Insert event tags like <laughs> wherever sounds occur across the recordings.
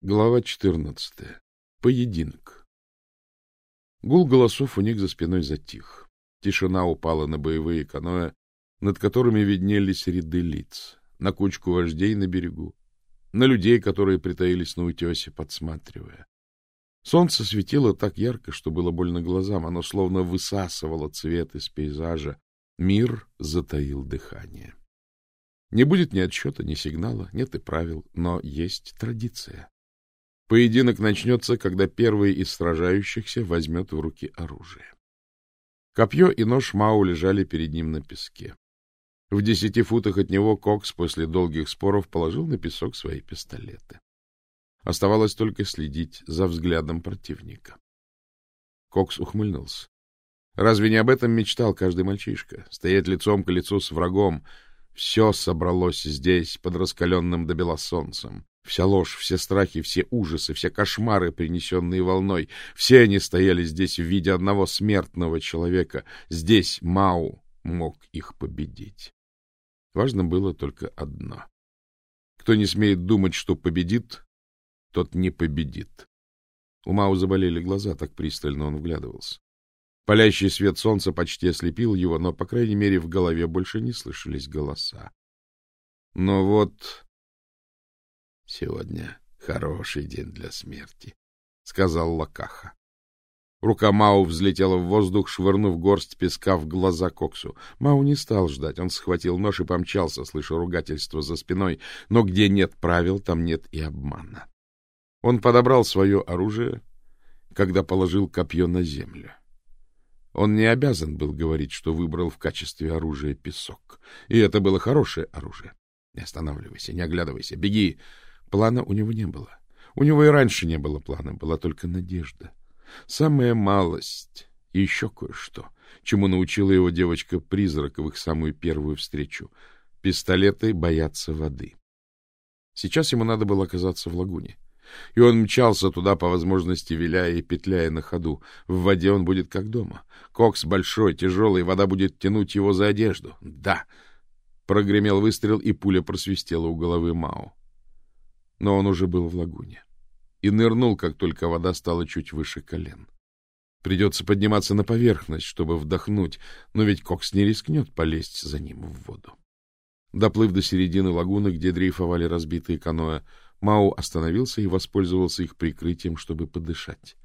Глава 14. Поединок. Гул голосов у них за спиной затих. Тишина упала на боевые каноэ, над которыми виднелись ряды лиц, на кучку вождей на берегу, на людей, которые притаились на утесе, подсматривая. Солнце светило так ярко, что было больно глазам, оно словно высасывало цвет из пейзажа. Мир затаил дыхание. Не будет ни отсчета, ни сигнала, нет и правил, но есть традиция. Поединок начнется, когда первый из сражающихся возьмет в руки оружие. Копье и нож Мау лежали перед ним на песке. В десяти футах от него Кокс после долгих споров положил на песок свои пистолеты. Оставалось только следить за взглядом противника. Кокс ухмыльнулся. Разве не об этом мечтал каждый мальчишка? Стоять лицом к лицу с врагом. Все собралось здесь, под раскаленным до бела солнцем. Вся ложь, все страхи, все ужасы, все кошмары, принесенные волной, все они стояли здесь в виде одного смертного человека. Здесь Мау мог их победить. Важно было только одно. Кто не смеет думать, что победит, тот не победит. У Мау заболели глаза, так пристально он вглядывался. Палящий свет солнца почти ослепил его, но, по крайней мере, в голове больше не слышались голоса. Но вот — Сегодня хороший день для смерти, — сказал Лакаха. Рука Мау взлетела в воздух, швырнув горсть песка в глаза Коксу. Мау не стал ждать. Он схватил нож и помчался, слыша ругательство за спиной. Но где нет правил, там нет и обмана. Он подобрал свое оружие, когда положил копье на землю. Он не обязан был говорить, что выбрал в качестве оружия песок. И это было хорошее оружие. Не останавливайся, не оглядывайся, беги! Плана у него не было. У него и раньше не было плана, была только надежда. Самая малость и еще кое-что, чему научила его девочка-призрак в их самую первую встречу. Пистолеты боятся воды. Сейчас ему надо было оказаться в лагуне. И он мчался туда, по возможности виляя и петляя на ходу. В воде он будет как дома. Кокс большой, тяжелый, вода будет тянуть его за одежду. Да! Прогремел выстрел, и пуля просвистела у головы Мао но он уже был в лагуне и нырнул, как только вода стала чуть выше колен. Придется подниматься на поверхность, чтобы вдохнуть, но ведь Кокс не рискнет полезть за ним в воду. Доплыв до середины лагуны, где дрейфовали разбитые каноэ, Мау остановился и воспользовался их прикрытием, чтобы подышать.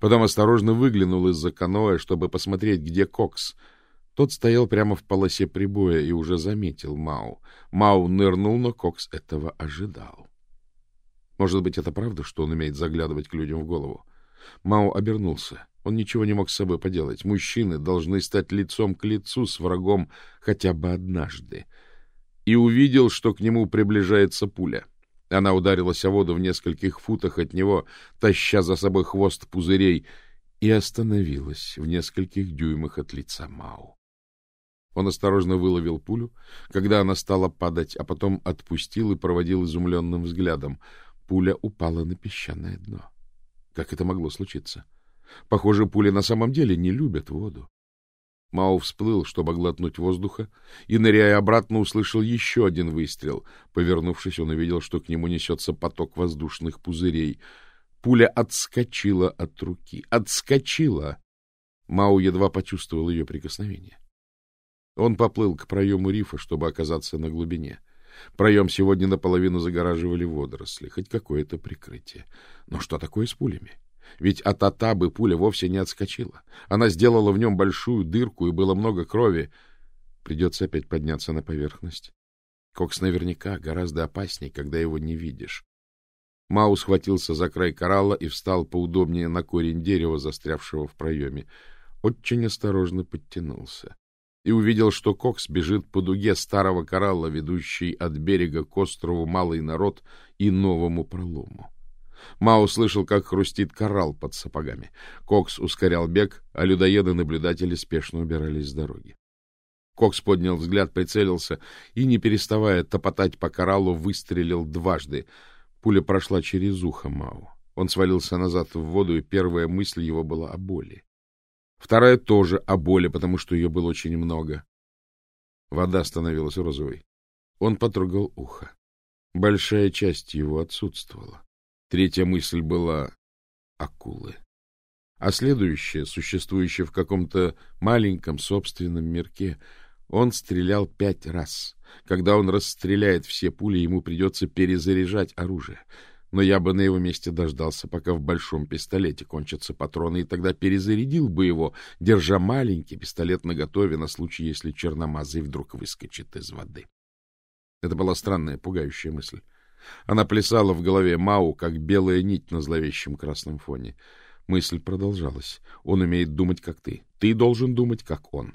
Потом осторожно выглянул из-за каноэ, чтобы посмотреть, где Кокс. Тот стоял прямо в полосе прибоя и уже заметил Мау. Мау нырнул, но Кокс этого ожидал. Может быть, это правда, что он умеет заглядывать к людям в голову? Мао обернулся. Он ничего не мог с собой поделать. Мужчины должны стать лицом к лицу с врагом хотя бы однажды. И увидел, что к нему приближается пуля. Она ударилась о воду в нескольких футах от него, таща за собой хвост пузырей, и остановилась в нескольких дюймах от лица Мао. Он осторожно выловил пулю, когда она стала падать, а потом отпустил и проводил изумленным взглядом — Пуля упала на песчаное дно. Как это могло случиться? Похоже, пули на самом деле не любят воду. Мао всплыл, чтобы глотнуть воздуха, и, ныряя обратно, услышал еще один выстрел. Повернувшись, он увидел, что к нему несется поток воздушных пузырей. Пуля отскочила от руки. Отскочила! Мао едва почувствовал ее прикосновение. Он поплыл к проему рифа, чтобы оказаться на глубине. — Проем сегодня наполовину загораживали водоросли, хоть какое-то прикрытие. Но что такое с пулями? Ведь от Атабы пуля вовсе не отскочила. Она сделала в нем большую дырку, и было много крови. Придется опять подняться на поверхность. Кокс наверняка гораздо опаснее, когда его не видишь. Мау схватился за край коралла и встал поудобнее на корень дерева, застрявшего в проеме. Очень осторожно подтянулся и увидел, что Кокс бежит по дуге старого коралла, ведущей от берега к острову Малый Народ и новому пролому. Мао слышал, как хрустит коралл под сапогами. Кокс ускорял бег, а людоеды-наблюдатели спешно убирались с дороги. Кокс поднял взгляд, прицелился и, не переставая топотать по кораллу, выстрелил дважды. Пуля прошла через ухо Мао. Он свалился назад в воду, и первая мысль его была о боли. Вторая тоже о боли, потому что ее было очень много. Вода становилась розовой. Он потрогал ухо. Большая часть его отсутствовала. Третья мысль была акулы. А следующая, существующая в каком-то маленьком собственном мирке, он стрелял пять раз. Когда он расстреляет все пули, ему придется перезаряжать оружие. Но я бы на его месте дождался, пока в большом пистолете кончатся патроны, и тогда перезарядил бы его, держа маленький пистолет наготове на случай, если черномазый вдруг выскочит из воды. Это была странная, пугающая мысль. Она плясала в голове Мау, как белая нить на зловещем красном фоне. Мысль продолжалась. Он умеет думать, как ты. Ты должен думать, как он.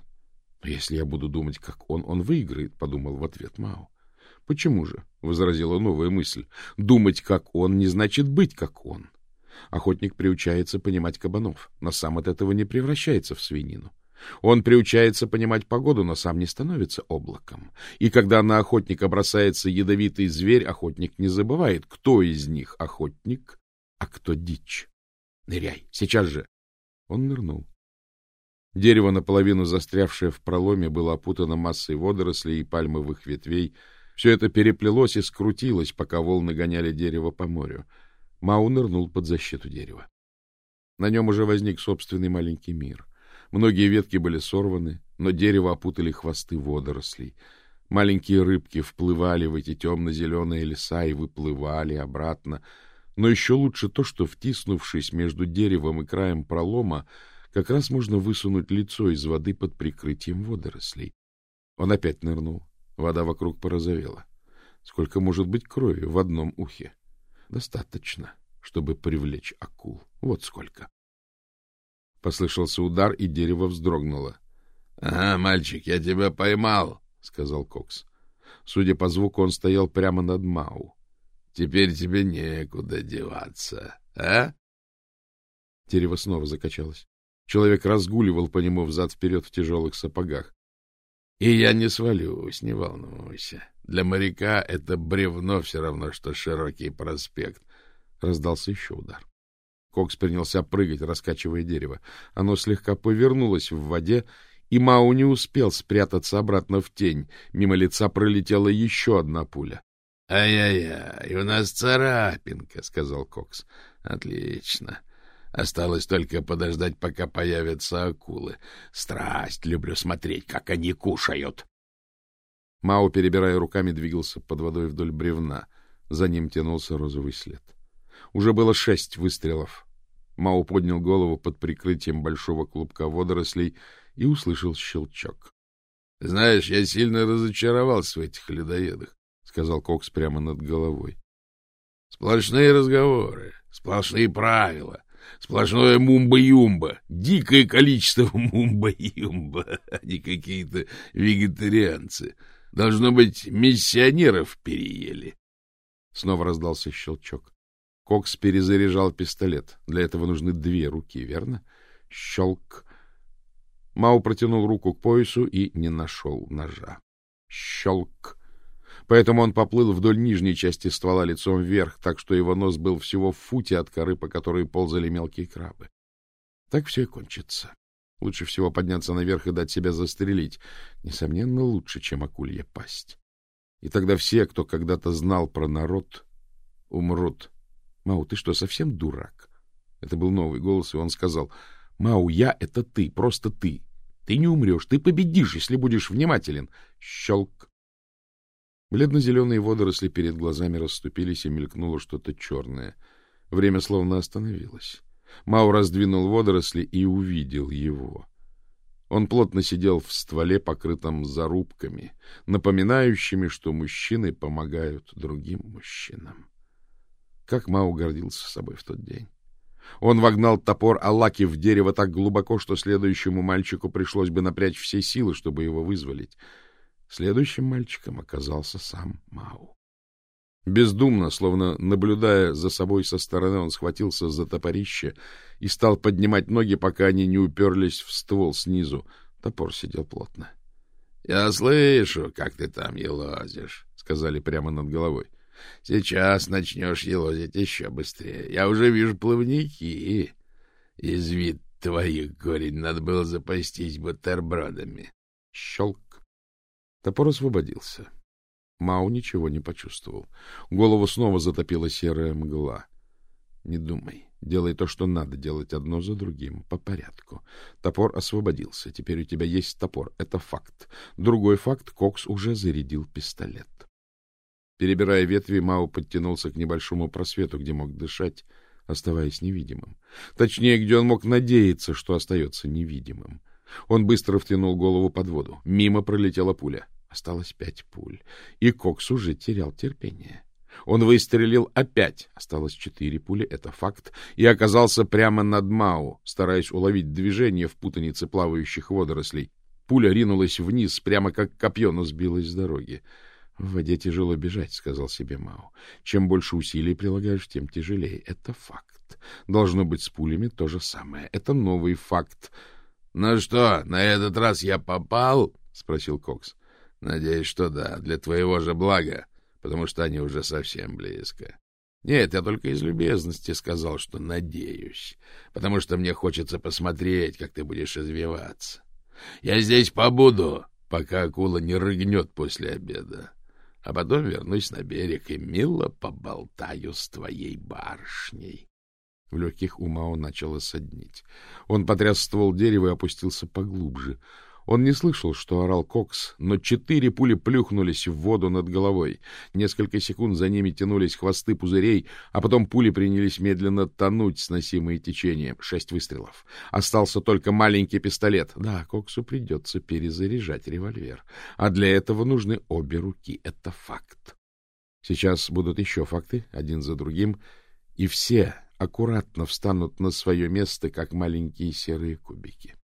Если я буду думать, как он, он выиграет, — подумал в ответ Мау. Почему же? — возразила новая мысль. Думать, как он, не значит быть, как он. Охотник приучается понимать кабанов, но сам от этого не превращается в свинину. Он приучается понимать погоду, но сам не становится облаком. И когда на охотника бросается ядовитый зверь, охотник не забывает, кто из них охотник, а кто дичь. Ныряй, сейчас же. Он нырнул. Дерево, наполовину застрявшее в проломе, было опутано массой водорослей и пальмовых ветвей. Все это переплелось и скрутилось, пока волны гоняли дерево по морю. Мау нырнул под защиту дерева. На нем уже возник собственный маленький мир — Многие ветки были сорваны, но дерево опутали хвосты водорослей. Маленькие рыбки вплывали в эти темно-зеленые леса и выплывали обратно. Но еще лучше то, что, втиснувшись между деревом и краем пролома, как раз можно высунуть лицо из воды под прикрытием водорослей. Он опять нырнул. Вода вокруг порозовела. Сколько может быть крови в одном ухе? Достаточно, чтобы привлечь акул. Вот сколько. Послышался удар, и дерево вздрогнуло. — Ага, мальчик, я тебя поймал, — сказал Кокс. Судя по звуку, он стоял прямо над Мау. — Теперь тебе некуда деваться, а? Дерево снова закачалось. Человек разгуливал по нему взад-вперед в тяжелых сапогах. — И я не свалюсь, не волнуйся. Для моряка это бревно все равно, что широкий проспект. Раздался еще удар. Кокс принялся прыгать, раскачивая дерево. Оно слегка повернулось в воде, и Мау не успел спрятаться обратно в тень. Мимо лица пролетела еще одна пуля. «Ай-яй-яй, у нас царапинка», — сказал Кокс. «Отлично. Осталось только подождать, пока появятся акулы. Страсть, люблю смотреть, как они кушают». Мау, перебирая руками, двигался под водой вдоль бревна. За ним тянулся розовый след. Уже было шесть выстрелов. Мао поднял голову под прикрытием большого клубка водорослей и услышал щелчок. — Знаешь, я сильно разочаровался в этих людоедах, — сказал Кокс прямо над головой. — Сплошные разговоры, сплошные правила, сплошное мумба-юмба, дикое количество <laughs> мумба-юмба, они какие-то вегетарианцы. Должно быть, миссионеров переели. Снова раздался щелчок. Кокс перезаряжал пистолет. Для этого нужны две руки, верно? Щелк. Мау протянул руку к поясу и не нашел ножа. Щелк. Поэтому он поплыл вдоль нижней части ствола лицом вверх, так что его нос был всего в футе от коры, по которой ползали мелкие крабы. Так все и кончится. Лучше всего подняться наверх и дать себя застрелить. Несомненно, лучше, чем акулья пасть. И тогда все, кто когда-то знал про народ, умрут Мау, ты что, совсем дурак? Это был новый голос, и он сказал, Мау, я — это ты, просто ты. Ты не умрешь, ты победишь, если будешь внимателен. Щелк. Бледно-зеленые водоросли перед глазами расступились, и мелькнуло что-то черное. Время словно остановилось. Мау раздвинул водоросли и увидел его. Он плотно сидел в стволе, покрытом зарубками, напоминающими, что мужчины помогают другим мужчинам. Как Мау гордился собой в тот день. Он вогнал топор Алаки в дерево так глубоко, что следующему мальчику пришлось бы напрячь все силы, чтобы его вызволить. Следующим мальчиком оказался сам Мау. Бездумно, словно наблюдая за собой со стороны, он схватился за топорище и стал поднимать ноги, пока они не уперлись в ствол снизу. Топор сидел плотно. — Я слышу, как ты там елозишь, — сказали прямо над головой. Сейчас начнешь елозить еще быстрее. Я уже вижу плавники. Из вид твоих корень надо было запастись бутербродами. Щелк. Топор освободился. Мау ничего не почувствовал. Голову снова затопила серая мгла. Не думай. Делай то, что надо делать одно за другим, по порядку. Топор освободился. Теперь у тебя есть топор. Это факт. Другой факт — Кокс уже зарядил пистолет. Перебирая ветви, Мао подтянулся к небольшому просвету, где мог дышать, оставаясь невидимым. Точнее, где он мог надеяться, что остается невидимым. Он быстро втянул голову под воду. Мимо пролетела пуля. Осталось пять пуль. И Кокс уже терял терпение. Он выстрелил опять. Осталось четыре пули, это факт, и оказался прямо над Мау, стараясь уловить движение в путанице плавающих водорослей. Пуля ринулась вниз, прямо как копье, но сбилась с дороги. — В воде тяжело бежать, — сказал себе Мау. — Чем больше усилий прилагаешь, тем тяжелее. Это факт. Должно быть с пулями то же самое. Это новый факт. — Ну что, на этот раз я попал? — спросил Кокс. — Надеюсь, что да, для твоего же блага потому что они уже совсем близко. Нет, я только из любезности сказал, что надеюсь, потому что мне хочется посмотреть, как ты будешь извиваться. Я здесь побуду, пока акула не рыгнет после обеда, а потом вернусь на берег и мило поболтаю с твоей барышней. В легких ума он начал соднить. Он потряс ствол дерева и опустился поглубже — он не слышал, что орал Кокс, но четыре пули плюхнулись в воду над головой. Несколько секунд за ними тянулись хвосты пузырей, а потом пули принялись медленно тонуть, сносимые течением. Шесть выстрелов. Остался только маленький пистолет. Да, Коксу придется перезаряжать револьвер. А для этого нужны обе руки. Это факт. Сейчас будут еще факты, один за другим, и все аккуратно встанут на свое место, как маленькие серые кубики.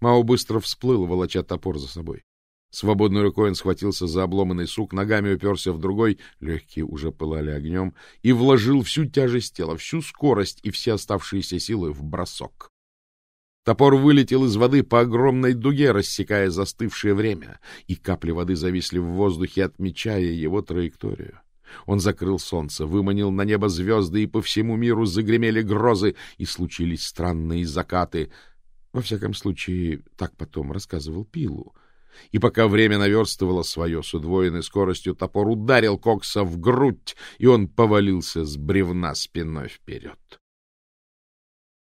Мао быстро всплыл, волоча топор за собой. Свободной рукой он схватился за обломанный сук, ногами уперся в другой, легкие уже пылали огнем, и вложил всю тяжесть тела, всю скорость и все оставшиеся силы в бросок. Топор вылетел из воды по огромной дуге, рассекая застывшее время, и капли воды зависли в воздухе, отмечая его траекторию. Он закрыл солнце, выманил на небо звезды, и по всему миру загремели грозы, и случились странные закаты — во всяком случае, так потом рассказывал Пилу. И пока время наверстывало свое с удвоенной скоростью, топор ударил Кокса в грудь, и он повалился с бревна спиной вперед.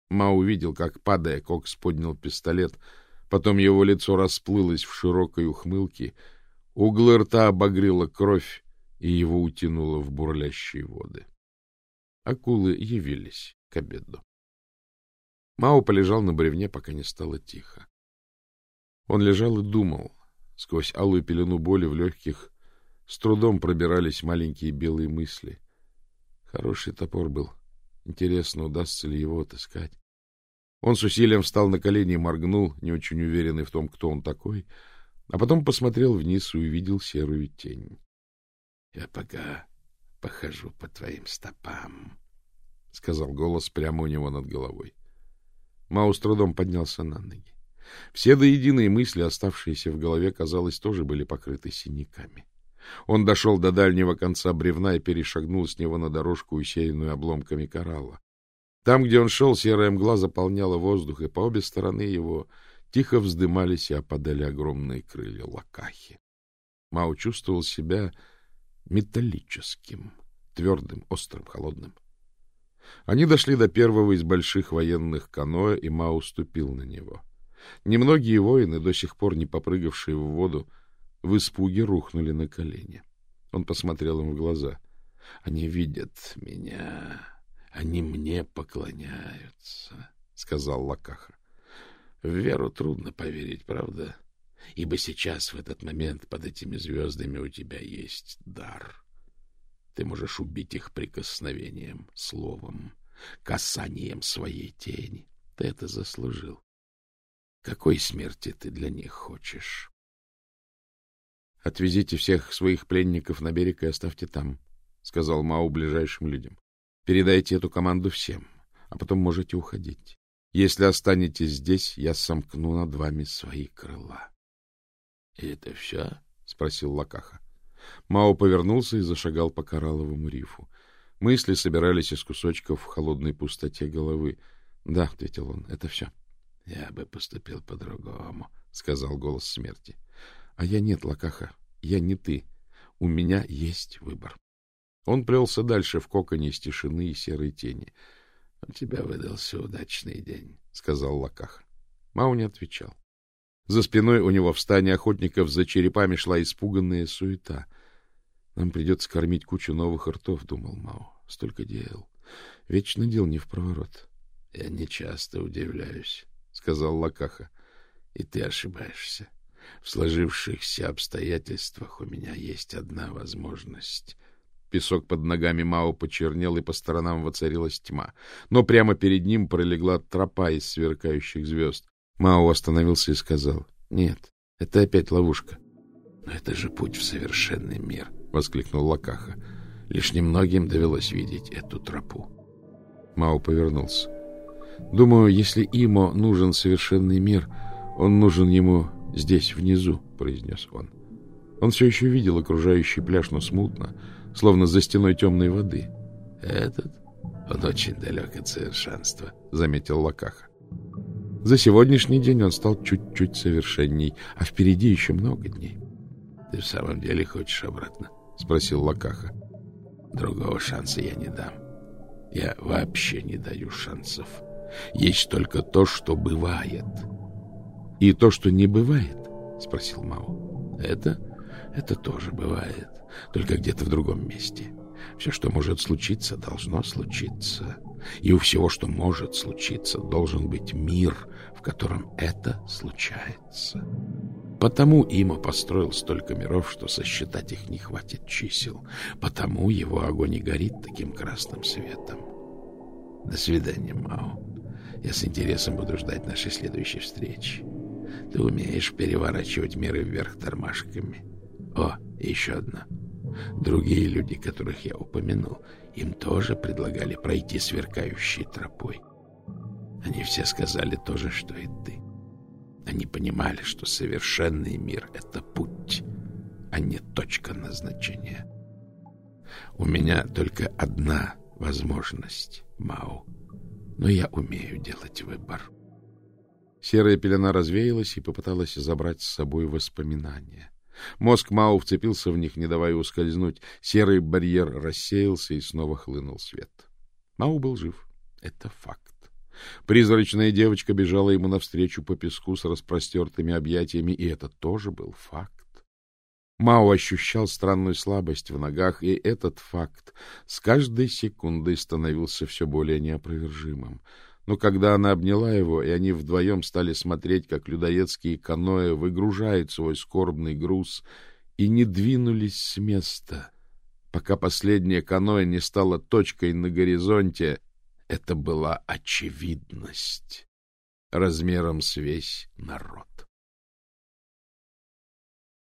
Ма увидел, как, падая, Кокс поднял пистолет, потом его лицо расплылось в широкой ухмылке, углы рта обогрела кровь, и его утянуло в бурлящие воды. Акулы явились к обеду. Мао полежал на бревне, пока не стало тихо. Он лежал и думал. Сквозь алую пелену боли в легких с трудом пробирались маленькие белые мысли. Хороший топор был. Интересно, удастся ли его отыскать. Он с усилием встал на колени и моргнул, не очень уверенный в том, кто он такой, а потом посмотрел вниз и увидел серую тень. — Я пока похожу по твоим стопам, — сказал голос прямо у него над головой. Мау с трудом поднялся на ноги. Все до единой мысли, оставшиеся в голове, казалось, тоже были покрыты синяками. Он дошел до дальнего конца бревна и перешагнул с него на дорожку, усеянную обломками коралла. Там, где он шел, серая мгла заполняла воздух, и по обе стороны его тихо вздымались и опадали огромные крылья лакахи. Мау чувствовал себя металлическим, твердым, острым, холодным. Они дошли до первого из больших военных каноэ, и Мао ступил на него. Немногие воины, до сих пор не попрыгавшие в воду, в испуге рухнули на колени. Он посмотрел им в глаза. — Они видят меня. Они мне поклоняются, — сказал Лакаха. — В веру трудно поверить, правда? Ибо сейчас, в этот момент, под этими звездами у тебя есть дар. Ты можешь убить их прикосновением, словом, касанием своей тени. Ты это заслужил. Какой смерти ты для них хочешь? — Отвезите всех своих пленников на берег и оставьте там, — сказал Мау ближайшим людям. — Передайте эту команду всем, а потом можете уходить. Если останетесь здесь, я сомкну над вами свои крыла. — И это все? — спросил Лакаха. Мао повернулся и зашагал по коралловому рифу. Мысли собирались из кусочков в холодной пустоте головы. — Да, — ответил он, — это все. — Я бы поступил по-другому, — сказал голос смерти. — А я нет, Лакаха, я не ты. У меня есть выбор. Он плелся дальше в коконе из тишины и серой тени. — У тебя выдался удачный день, — сказал Лаках. Мау не отвечал. За спиной у него в стане охотников за черепами шла испуганная суета. Нам придется кормить кучу новых ртов, думал Мау. Столько дел. Вечно дел не в проворот. — Я не часто удивляюсь, — сказал Лакаха. — И ты ошибаешься. В сложившихся обстоятельствах у меня есть одна возможность. Песок под ногами Мао почернел, и по сторонам воцарилась тьма. Но прямо перед ним пролегла тропа из сверкающих звезд. Мао остановился и сказал, — Нет, это опять ловушка. — Но это же путь в совершенный мир, — воскликнул Лакаха. Лишь немногим довелось видеть эту тропу. Мао повернулся. — Думаю, если Имо нужен совершенный мир, он нужен ему здесь, внизу, — произнес он. Он все еще видел окружающий пляж, но смутно, словно за стеной темной воды. — Этот? Он очень далек от совершенства, — заметил Лакаха. За сегодняшний день он стал чуть-чуть совершенней, а впереди еще много дней. — Ты в самом деле хочешь обратно? — спросил Лакаха. — Другого шанса я не дам. Я вообще не даю шансов. Есть только то, что бывает. — И то, что не бывает? — спросил Мао. — Это? Это тоже бывает, только где-то в другом месте. Все, что может случиться, должно случиться. И у всего, что может случиться, должен быть мир, в котором это случается. Потому Има построил столько миров, что сосчитать их не хватит чисел. Потому его огонь и горит таким красным светом. До свидания, Мао. Я с интересом буду ждать нашей следующей встречи. Ты умеешь переворачивать миры вверх тормашками. О, еще одна. Другие люди, которых я упомянул, им тоже предлагали пройти сверкающей тропой. Они все сказали то же, что и ты. Они понимали, что совершенный мир — это путь, а не точка назначения. У меня только одна возможность, Мау, но я умею делать выбор. Серая пелена развеялась и попыталась забрать с собой воспоминания. Мозг Мау вцепился в них, не давая ускользнуть. Серый барьер рассеялся, и снова хлынул свет. Мау был жив. Это факт. Призрачная девочка бежала ему навстречу по песку с распростертыми объятиями, и это тоже был факт. Мао ощущал странную слабость в ногах, и этот факт с каждой секундой становился все более неопровержимым. Но когда она обняла его, и они вдвоем стали смотреть, как людоедские каноэ выгружают свой скорбный груз, и не двинулись с места, пока последнее каноэ не стало точкой на горизонте, это была очевидность размером с весь народ.